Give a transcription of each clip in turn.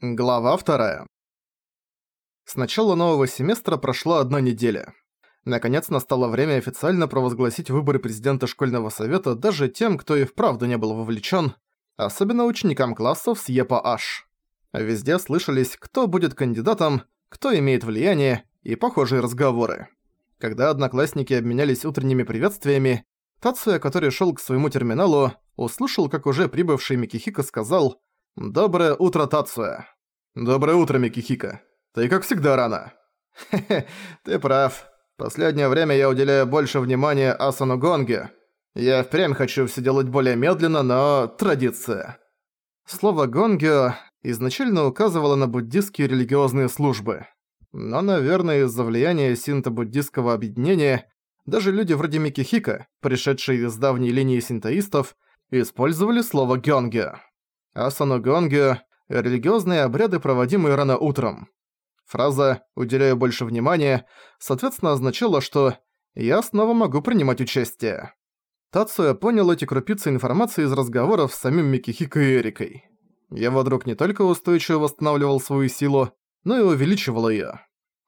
Глава вторая. С начала нового семестра прошла одна неделя. Наконец настало время официально провозгласить выборы президента школьного совета даже тем, кто и вправду не был вовлечен, особенно ученикам классов с ЕПА-H. Везде слышались, кто будет кандидатом, кто имеет влияние и похожие разговоры. Когда одноклассники обменялись утренними приветствиями, Тацуя, который шел к своему терминалу, услышал, как уже прибывший Микихико сказал «Доброе утро, Тацуя». «Доброе утро, Микихика. Ты как всегда рано». «Хе-хе, ты прав. Последнее время я уделяю больше внимания Асану Гонге. Я впрямь хочу все делать более медленно, но традиция». Слово «гонгё» изначально указывало на буддистские религиозные службы. Но, наверное, из-за влияния синто-буддистского объединения даже люди вроде Микихика, пришедшие из давней линии синтоистов, использовали слово «гёнгё». Асану Гёнгё – религиозные обряды, проводимые рано утром. Фраза «уделяю больше внимания» соответственно означала, что «я снова могу принимать участие». Тацуя понял эти крупицы информации из разговоров с самим Микихико и Эрикой. Его друг не только устойчиво восстанавливал свою силу, но и увеличивал её.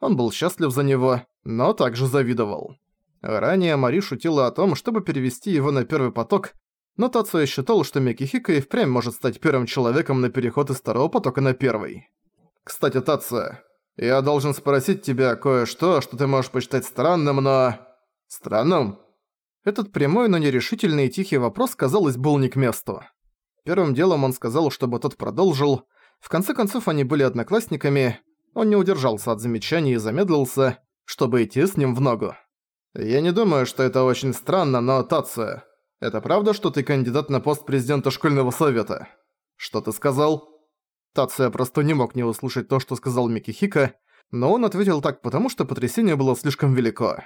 Он был счастлив за него, но также завидовал. Ранее Мари шутила о том, чтобы перевести его на первый поток, но Тацуя считал, что Микихика и впрямь может стать первым человеком на переход из второго потока на первый. «Кстати, Тацуя, я должен спросить тебя кое-что, что ты можешь посчитать странным, но...» «Странным?» Этот прямой, но нерешительный и тихий вопрос, казалось, был не к месту. Первым делом он сказал, чтобы тот продолжил. В конце концов, они были одноклассниками. Он не удержался от замечаний и замедлился, чтобы идти с ним в ногу. «Я не думаю, что это очень странно, но, Тация, это правда, что ты кандидат на пост президента школьного совета?» «Что ты сказал?» Тация просто не мог не услышать то, что сказал Микихика, но он ответил так потому, что потрясение было слишком велико.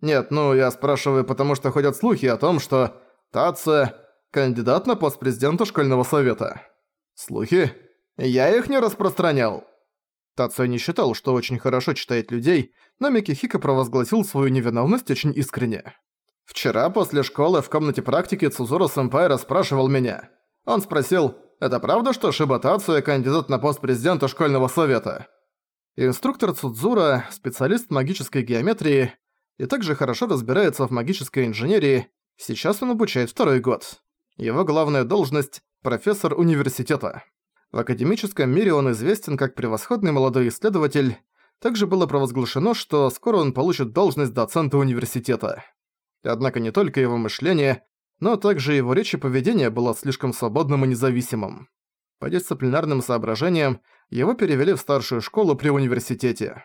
«Нет, ну, я спрашиваю, потому что ходят слухи о том, что Тация – кандидат на пост президента школьного совета». «Слухи? Я их не распространял». Тацуя не считал, что очень хорошо читает людей, но Микихика провозгласил свою невиновность очень искренне. «Вчера после школы в комнате практики Цузура-сэмпай расспрашивал меня. Он спросил, это правда, что Шиба Тацуя кандидат на пост президента школьного совета?» Инструктор Цудзура – специалист магической геометрии и также хорошо разбирается в магической инженерии, сейчас он обучает второй год. Его главная должность – профессор университета. В академическом мире он известен как превосходный молодой исследователь. Также было провозглашено, что скоро он получит должность доцента университета. Однако не только его мышление, но также его речь и поведение было слишком свободным и независимым. По дисциплинарным соображениям его перевели в старшую школу при университете.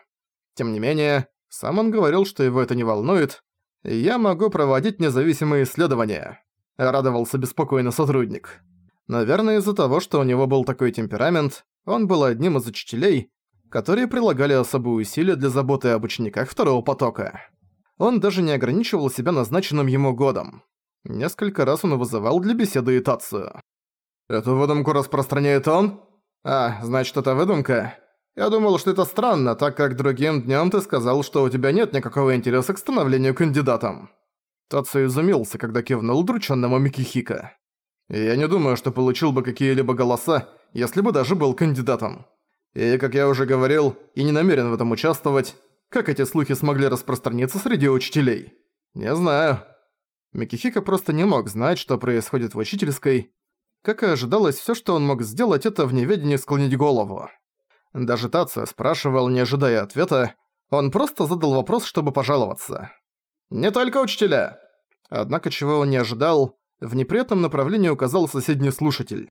Тем не менее, сам он говорил, что его это не волнует, и я могу проводить независимые исследования. Радовался беспокойно сотрудник. Наверное, из-за того, что у него был такой темперамент, он был одним из учителей, которые прилагали особые усилия для заботы об учениках второго потока. Он даже не ограничивал себя назначенным ему годом. Несколько раз он вызывал для беседы Итацию. «Эту выдумку распространяет он? А, значит, это выдумка? Я думал, что это странно, так как другим днём ты сказал, что у тебя нет никакого интереса к становлению кандидатом». Тацию изумился, когда кивнул удрученному Микихика. Я не думаю, что получил бы какие-либо голоса, если бы даже был кандидатом. И, как я уже говорил, и не намерен в этом участвовать, как эти слухи смогли распространиться среди учителей? Не знаю. Микихика просто не мог знать, что происходит в учительской. Как и ожидалось, всё, что он мог сделать, это в неведении склонить голову. Даже Тация спрашивал, не ожидая ответа, он просто задал вопрос, чтобы пожаловаться. «Не только учителя!» Однако чего он не ожидал, в неприятном направлении указал соседний слушатель.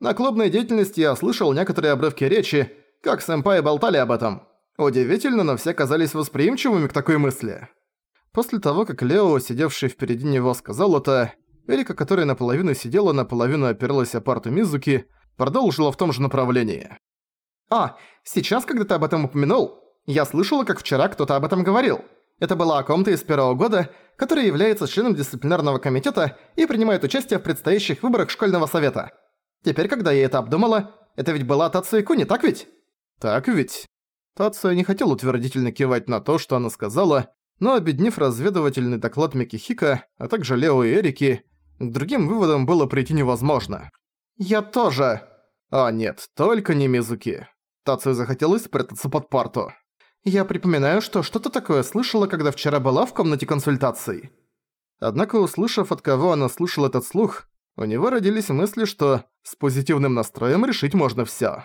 На клубной деятельности я слышал некоторые обрывки речи, как сэмпаи болтали об этом. Удивительно, но все казались восприимчивыми к такой мысли. После того, как Лео, сидевший впереди него, сказал это, Эрика, которая наполовину сидела, наполовину опиралась о парту Мизуки, продолжила в том же направлении. «А, сейчас, когда ты об этом упомянул, я слышала, как вчера кто-то об этом говорил. Это было о ком-то из первого года, который является членом дисциплинарного комитета и принимает участие в предстоящих выборах школьного совета. Теперь, когда я это обдумала, это ведь была Тацуя Куни, так ведь? Так ведь. Тацуя не хотел утвердительно кивать на то, что она сказала, но обеднив разведывательный доклад Микихика, а также Лео и Эрики, к другим выводам было прийти невозможно. «Я тоже!» А нет, только не Мизуки. Тацию захотелось спрятаться под парту. Я припоминаю, что что-то такое слышала, когда вчера была в комнате консультаций. Однако, услышав, от кого она слышала этот слух, у него родились мысли, что с позитивным настроем решить можно всё.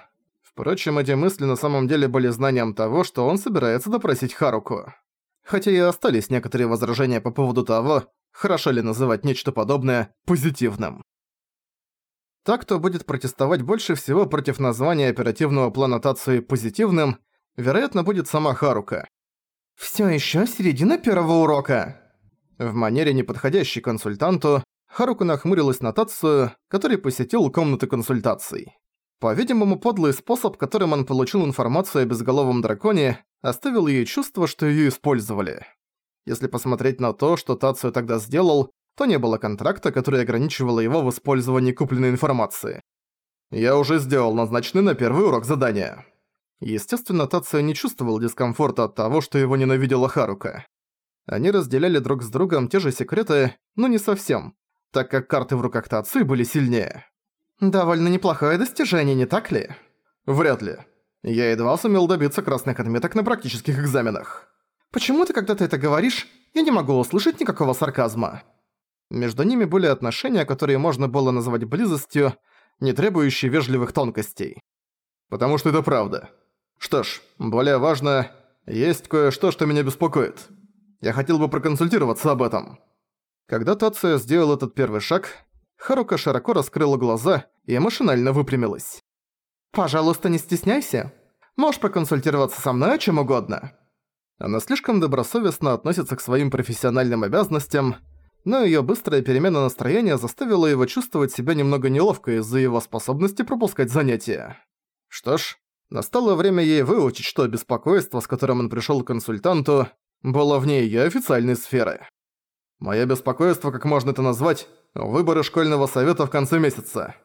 Впрочем, эти мысли на самом деле были знанием того, что он собирается допросить Харуку. Хотя и остались некоторые возражения по поводу того, хорошо ли называть нечто подобное позитивным. Так, кто будет протестовать больше всего против названия оперативного плана Тацуи позитивным, вероятно, будет сама Харука. «Всё ещё середина первого урока!» В манере, неподходящей консультанту, Харука нахмурилась на Тацию, который посетил комнату консультаций. По-видимому, подлый способ, которым он получил информацию о безголовом драконе, оставил ей чувство, что её использовали. Если посмотреть на то, что Тацию тогда сделал, то не было контракта, который ограничивал его в использовании купленной информации. Я уже сделал назначенный на первый урок задания. Естественно, Тация не чувствовал дискомфорта от того, что его ненавидела Харука. Они разделяли друг с другом те же секреты, но не совсем, так как карты в руках Тации были сильнее. Довольно неплохое достижение, не так ли? Вряд ли. Я едва сумел добиться красных отметок на практических экзаменах. Почему ты, когда ты это говоришь, я не могу услышать никакого сарказма? Между ними были отношения, которые можно было назвать близостью, не требующие вежливых тонкостей. Потому что это правда. Что ж, более важно, есть кое-что, что меня беспокоит. Я хотел бы проконсультироваться об этом. Когда Тация сделал этот первый шаг, Харука широко раскрыла глаза и машинально выпрямилась. «Пожалуйста, не стесняйся. Можешь проконсультироваться со мной о чем угодно». Она слишком добросовестно относится к своим профессиональным обязанностям, но её быстрая перемена настроения заставила его чувствовать себя немного неловко из-за его способности пропускать занятия. Что ж, настало время ей выучить, что беспокойство, с которым он пришёл к консультанту, было вне её официальной сферы. Моё беспокойство, как можно это назвать, выборы школьного совета в конце месяца.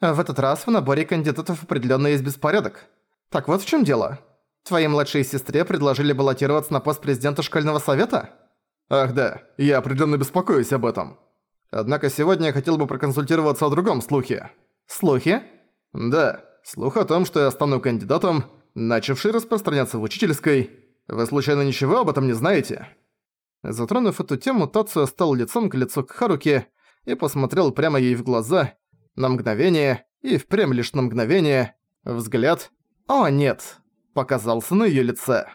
А в этот раз в наборе кандидатов определённо есть беспорядок. Так вот в чём дело. Твоей младшей сестре предложили баллотироваться на пост президента школьного совета? Ах да, я определенно беспокоюсь об этом. Однако сегодня я хотел бы проконсультироваться о другом слухе. Слухи? Да, слух о том, что я стану кандидатом, начавший распространяться в учительской. Вы случайно ничего об этом не знаете? Затронув эту тему, Тацуя стал лицом к лицу к Харуке и посмотрел прямо ей в глаза, на мгновение, и впрямь лишь на мгновение, взгляд «О, нет!» показался на её лице.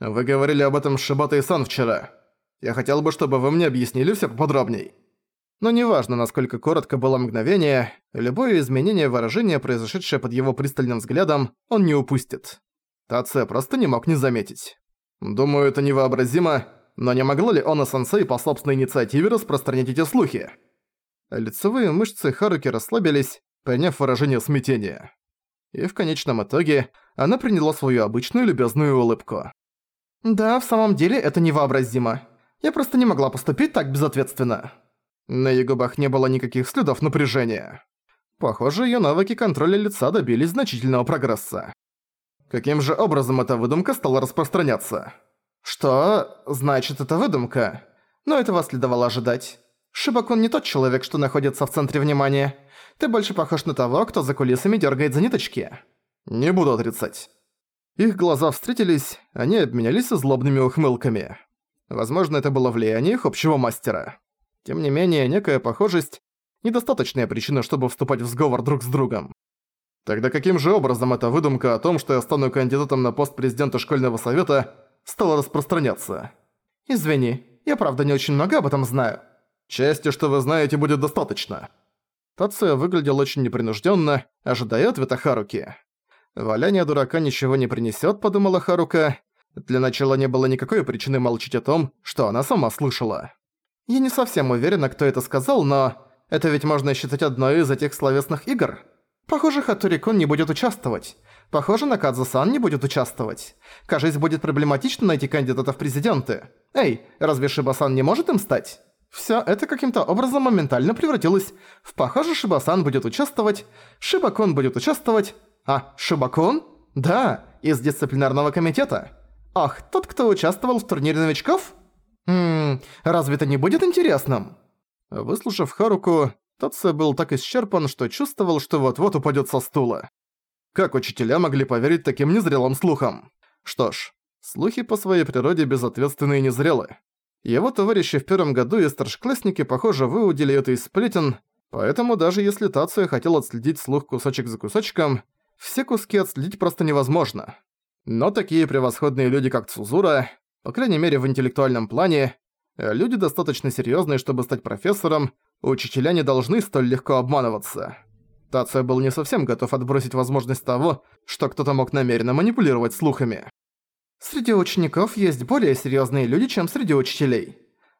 «Вы говорили об этом с Шибата-сан вчера. Я хотел бы, чтобы вы мне объяснили всё поподробней. Но неважно, насколько коротко было мгновение, любое изменение выражения, произошедшее под его пристальным взглядом, он не упустит. Тация просто не мог не заметить. Думаю, это невообразимо, но не могло ли он и сенсей по собственной инициативе распространять эти слухи? Лицевые мышцы Харуки расслабились, приняв выражение смятения. И в конечном итоге она приняла свою обычную любезную улыбку. «Да, в самом деле это невообразимо. Я просто не могла поступить так безответственно. На её губах не было никаких следов напряжения. Похоже, её навыки контроля лица добились значительного прогресса. Каким же образом эта выдумка стала распространяться? Что значит эта выдумка? Но этого следовало ожидать. Шибакон не тот человек, что находится в центре внимания. Ты больше похож на того, кто за кулисами дергает за ниточки. Не буду отрицать. Их глаза встретились, они обменялись злобными ухмылками. Возможно, это было влияние их общего мастера. Тем не менее, некая похожесть – недостаточная причина, чтобы вступать в сговор друг с другом. Тогда каким же образом эта выдумка о том, что я стану кандидатом на пост президента школьного совета, стала распространяться? Извини, я правда не очень много об этом знаю. Части, что вы знаете, будет достаточно. Тация выглядел очень непринужденно, ожидая ответа Харуки. «Валяние дурака ничего не принесет, подумала Харука, для начала не было никакой причины молчать о том, что она сама слышала. Я не совсем уверена, кто это сказал, но... Это ведь можно считать одной из этих словесных игр. Похоже, Хатурикон не будет участвовать. Похоже, Накадзу-сан не будет участвовать. Кажется, будет проблематично найти кандидата в президенты. Эй, разве Шибасан не может им стать? Всё это каким-то образом моментально превратилось в «похоже, Шибасан будет участвовать», «Шибакон будет участвовать», а «Шибакон?» Да, из дисциплинарного комитета. Ах, тот, кто участвовал в турнире новичков? Ммм, разве это не будет интересным? Выслушав Харуку, Тация был так исчерпан, что чувствовал, что вот-вот упадет со стула. Как учителя могли поверить таким незрелым слухам? Что ж, слухи по своей природе безответственные и незрелы. Его товарищи в первом году и старшеклассники, похоже, выудили это из сплетен, поэтому даже если Тация хотел отследить слух кусочек за кусочком, все куски отследить просто невозможно. Но такие превосходные люди, как Цузура, по крайней мере в интеллектуальном плане, люди достаточно серьезные, чтобы стать профессором, учителя не должны столь легко обманываться. Тация был не совсем готов отбросить возможность того, что кто-то мог намеренно манипулировать слухами. Среди учеников есть более серьезные люди, чем среди учителей.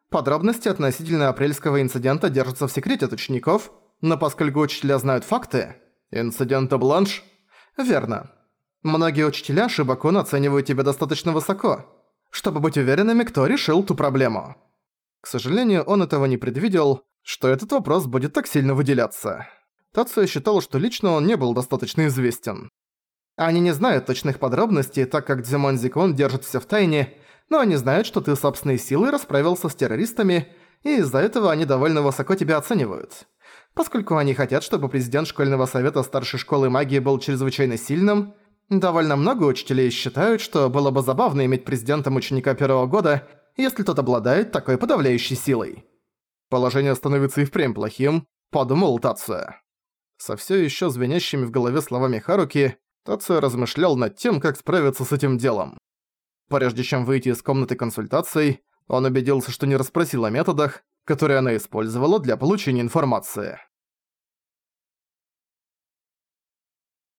Подробности относительно апрельского инцидента держатся в секрете от учеников, но поскольку учителя знают факты... Инцидента Бланш? Верно. Многие учителя Шибакун оценивают тебя достаточно высоко, чтобы быть уверенными, кто решил ту проблему. К сожалению, он этого не предвидел, что этот вопрос будет так сильно выделяться. Тацуя считал, что лично он не был достаточно известен. Они не знают точных подробностей, так как Дзимон Зикон держит всё в тайне, но они знают, что ты собственной силой расправился с террористами, и из-за этого они довольно высоко тебя оценивают. Поскольку они хотят, чтобы президент школьного совета старшей школы магии был чрезвычайно сильным, довольно много учителей считают, что было бы забавно иметь президентом ученика первого года, если тот обладает такой подавляющей силой. Положение становится и впрямь плохим, подумал Тацуя. Со всё ещё звенящими в голове словами Харуки, Тация размышлял над тем, как справиться с этим делом. Прежде чем выйти из комнаты консультаций, он убедился, что не расспросил о методах, которые она использовала для получения информации.